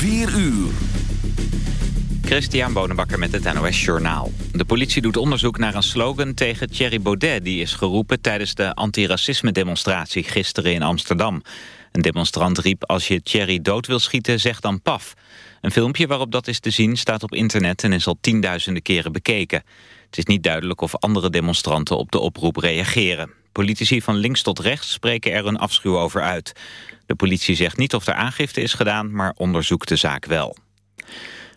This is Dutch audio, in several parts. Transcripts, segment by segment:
4 uur. Christian Bonenbakker met het NOS Journaal. De politie doet onderzoek naar een slogan tegen Thierry Baudet... die is geroepen tijdens de antiracisme-demonstratie gisteren in Amsterdam. Een demonstrant riep als je Thierry dood wil schieten, zeg dan paf. Een filmpje waarop dat is te zien staat op internet en is al tienduizenden keren bekeken. Het is niet duidelijk of andere demonstranten op de oproep reageren. Politici van links tot rechts spreken er een afschuw over uit. De politie zegt niet of er aangifte is gedaan, maar onderzoekt de zaak wel.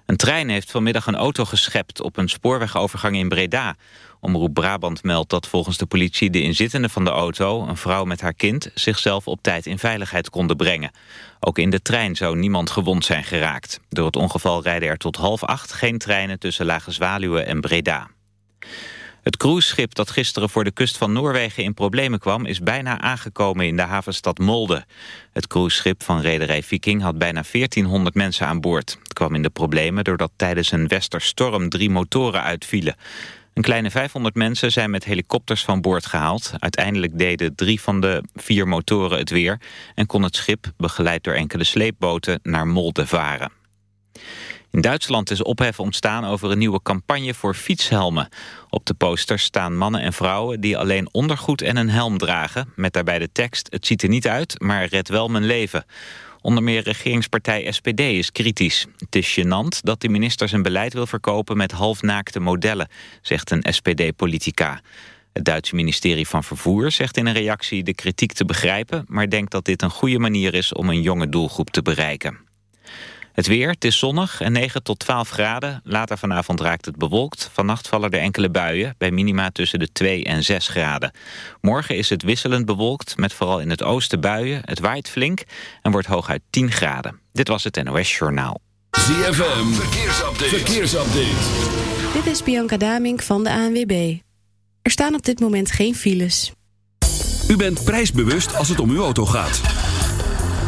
Een trein heeft vanmiddag een auto geschept op een spoorwegovergang in Breda. Omroep Brabant meldt dat volgens de politie de inzittenden van de auto, een vrouw met haar kind, zichzelf op tijd in veiligheid konden brengen. Ook in de trein zou niemand gewond zijn geraakt. Door het ongeval rijden er tot half acht geen treinen tussen Lage Zwaluwe en Breda. Het cruiseschip dat gisteren voor de kust van Noorwegen in problemen kwam... is bijna aangekomen in de havenstad Molde. Het cruiseschip van rederij Viking had bijna 1400 mensen aan boord. Het kwam in de problemen doordat tijdens een westerstorm drie motoren uitvielen. Een kleine 500 mensen zijn met helikopters van boord gehaald. Uiteindelijk deden drie van de vier motoren het weer... en kon het schip, begeleid door enkele sleepboten, naar Molde varen. In Duitsland is ophef ontstaan over een nieuwe campagne voor fietshelmen. Op de posters staan mannen en vrouwen die alleen ondergoed en een helm dragen... met daarbij de tekst, het ziet er niet uit, maar red wel mijn leven. Onder meer regeringspartij SPD is kritisch. Het is gênant dat de minister zijn beleid wil verkopen met halfnaakte modellen, zegt een SPD-politica. Het Duitse ministerie van Vervoer zegt in een reactie de kritiek te begrijpen... maar denkt dat dit een goede manier is om een jonge doelgroep te bereiken. Het weer, het is zonnig en 9 tot 12 graden. Later vanavond raakt het bewolkt. Vannacht vallen er enkele buien, bij minima tussen de 2 en 6 graden. Morgen is het wisselend bewolkt, met vooral in het oosten buien. Het waait flink en wordt hooguit 10 graden. Dit was het NOS Journaal. ZFM, verkeersupdate. verkeersupdate. Dit is Bianca Damink van de ANWB. Er staan op dit moment geen files. U bent prijsbewust als het om uw auto gaat.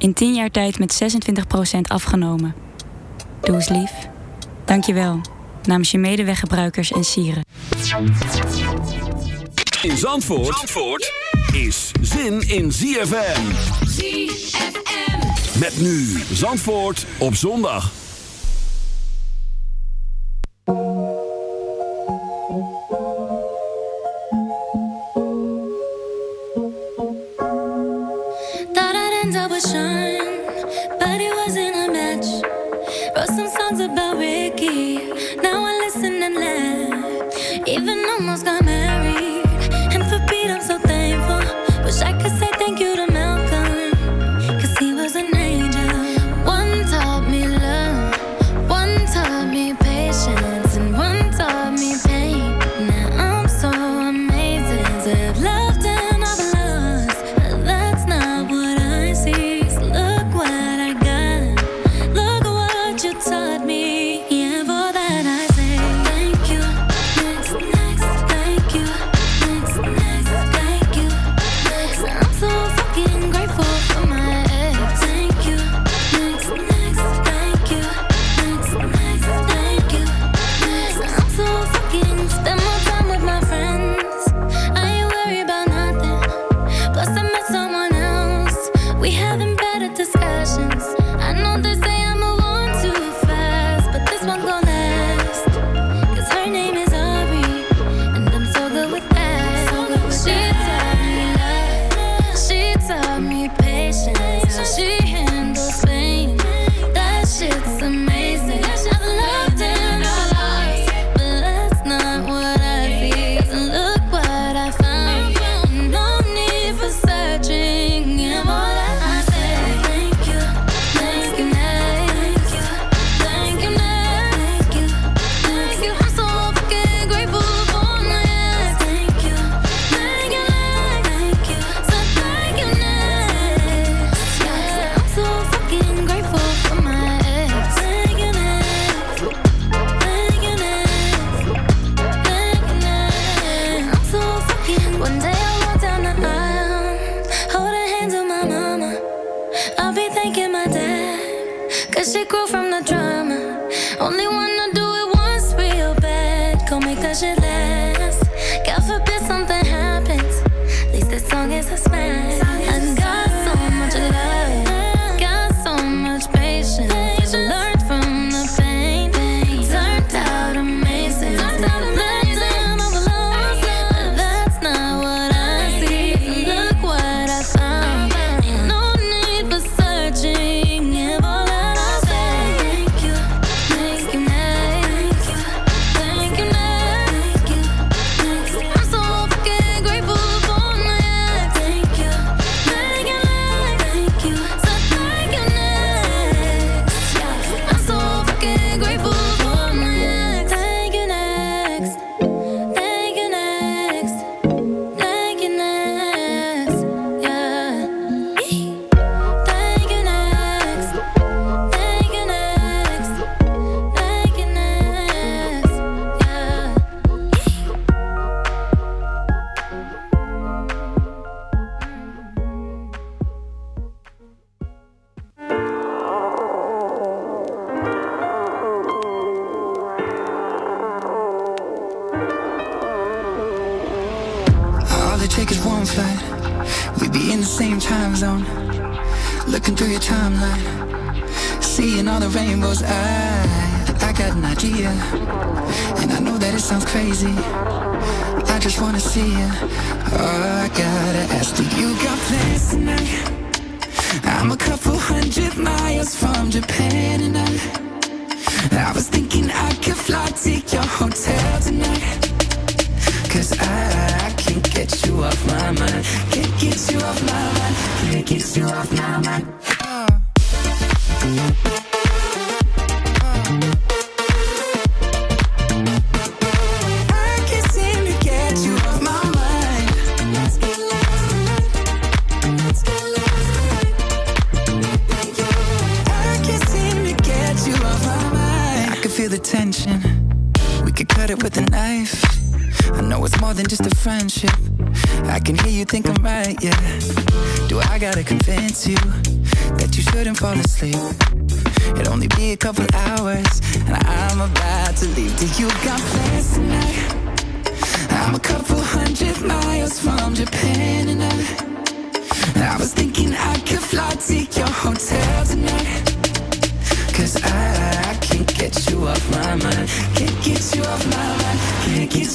In 10 jaar tijd met 26% afgenomen. Doe eens lief. Dank je wel. Namens je medeweggebruikers en sieren. In Zandvoort, Zandvoort is zin in ZFM. ZFM. Met nu Zandvoort op zondag.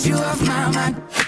You off my mind.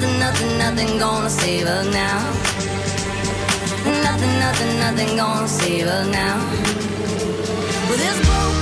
nothing, nothing, nothing gonna save us now. Nothing, nothing, nothing gonna save us now. With well, this broken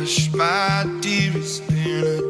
hush, my dearest, in a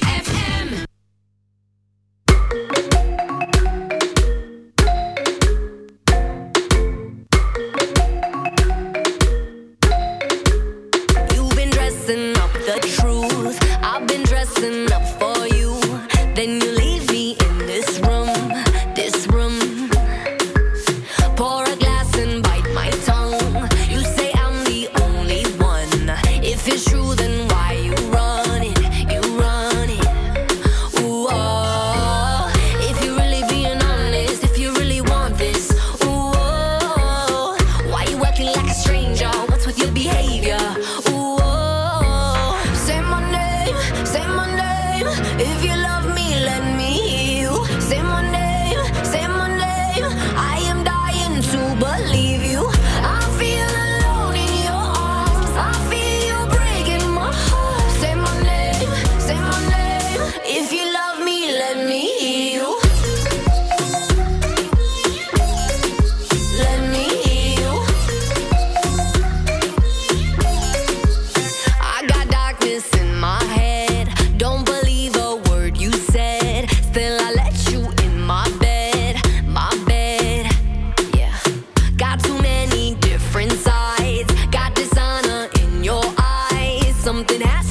something has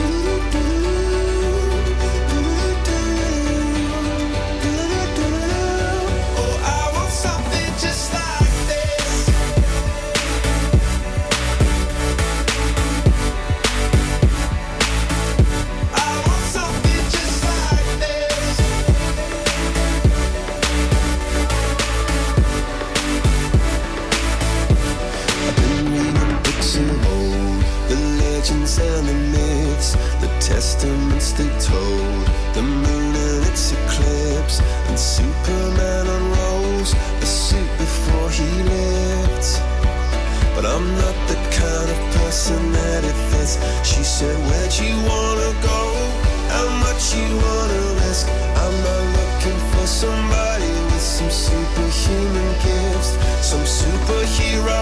somebody with some superhuman gifts, some superhero,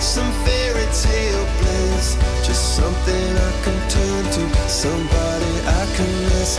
some fairy tale bliss. Just something I can turn to, somebody I can miss.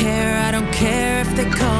care, I don't care if they call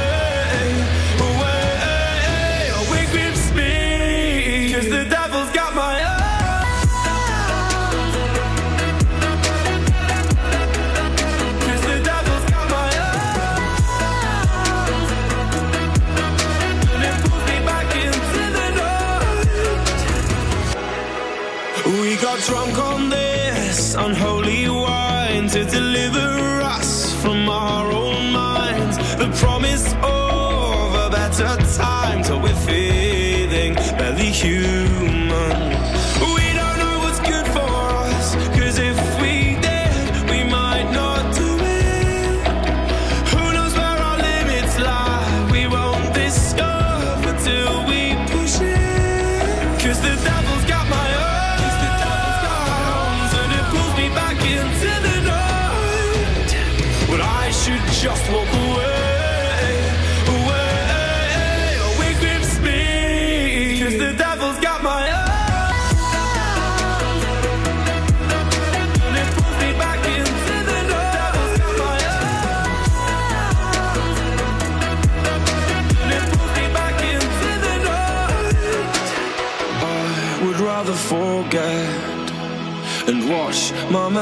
a time till we're feeling barely human.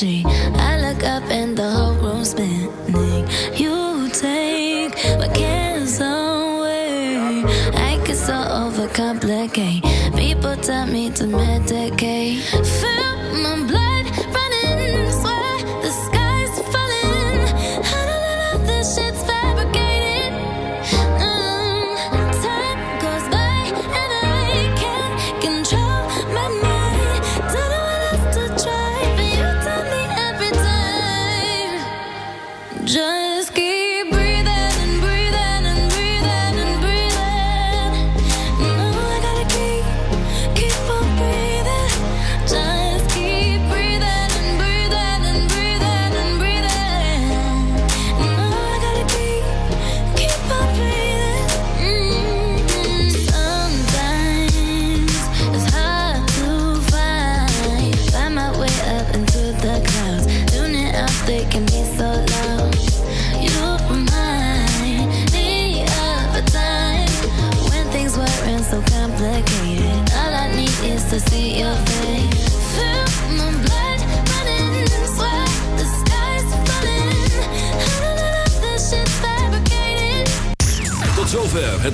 行